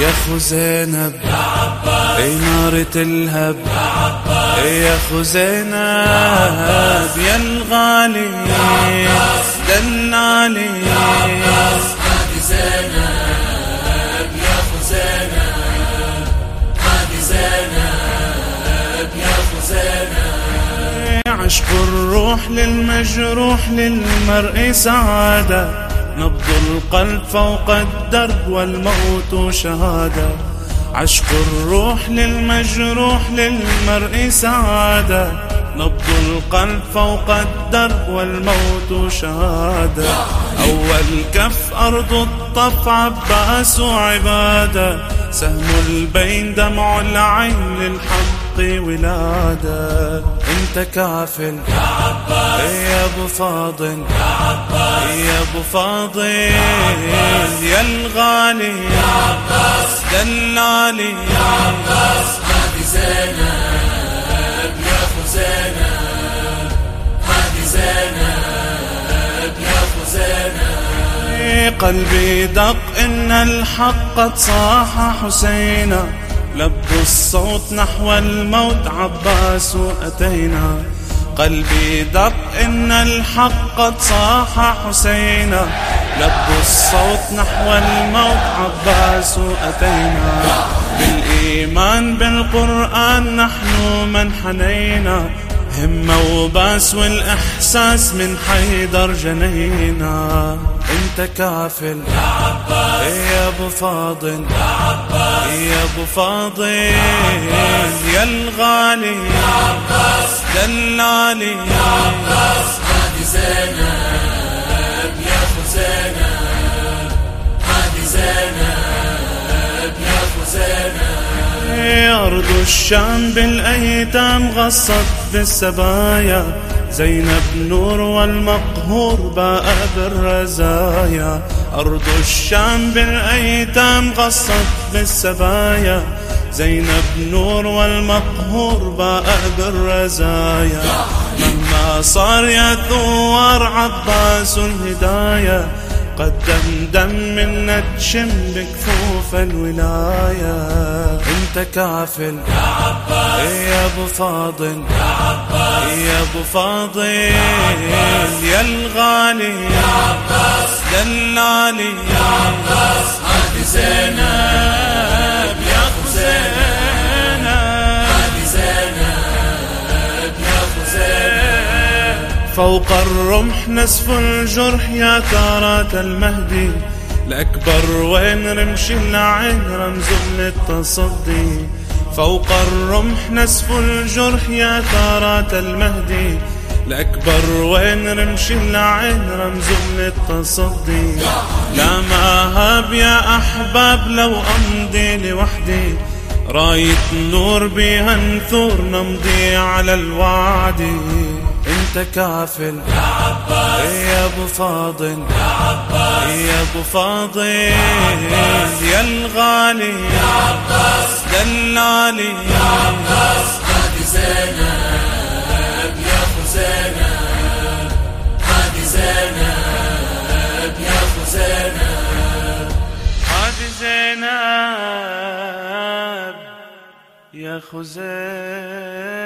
يا خو زينب أي نار تلهب يا خو زينب يا الغالي دلالي هذه زينب يا خو زينب هذه زينب يا خو زينب عشق الروح للمجروح للمرء سعادة. نبض القلب فوق الدرب والموت شهادة. عشق الروح للمجروح للمرء سعادة. نبض القلب فوق الدرب والموت شهادة. أول كف أرض الطف عباس عبادة. سهم البين دمع العين للحق ولادة. أنت كافل يا عباس يا أبو فاضل. يا عباس يا أبو فاضل. يا الغالي. يا عباس دلالي يا عباس هذه زينب. يا خو زينب. هذه زينب. يا خو زينب. قلبي دق إن الحق قد صاح حسينا. لبوا الصوت نحو الموت عباس أتينا. قلبي دق إن الحق قد صاح حسينا. لبوا الصوت نحو الموت عباس أتينا. بالإيمان بالقرآن نحن من حنينا. همة وباس والإحساس من حيدر جنينا أنت كافل. يا عباس. يا أبو فاضل. يا عباس. يا أبو فاضل. يا الغالي. يا عباس. دلالي. يا عباس. أرض الشام بالأيتام غصت بالسبايا. زينب نور والمقهور باء بالرزايا. أرض الشام بالأيتام غصت بالسبايا. زينب نور والمقهور باء بالرزايا. مهما صار يا ثوار عباس الهدايه قدم دم من تشم بكفوف الولاية. انت كافل. يا عباس. يا ابو فاضل. يا عباس. يا ابو فاضل. يا الغالي. يا عباس. دلالي. يا عباس. هذه زينب. فوق الرمح نسف الجرح يا ثارات المهدي. الأكبر وين رمش العين رمز للتصدي. فوق الرمح نسف الجرح يا ثارات المهدي. الأكبر وين رمش العين رمز للتصدي. لا ما هاب يا أحباب لو أمضي لوحدي. راية نور بها نثور نمضي على الوعد. انت كافل. يا عباس يا ابو فاضل. يا عباس يا ابو فاضل. يا الغالي. يا عباس دلالي يا عباس هذه زينب. يا خو زينب. هذه زينب. يا خو زينب. هذه زينب. يا خزين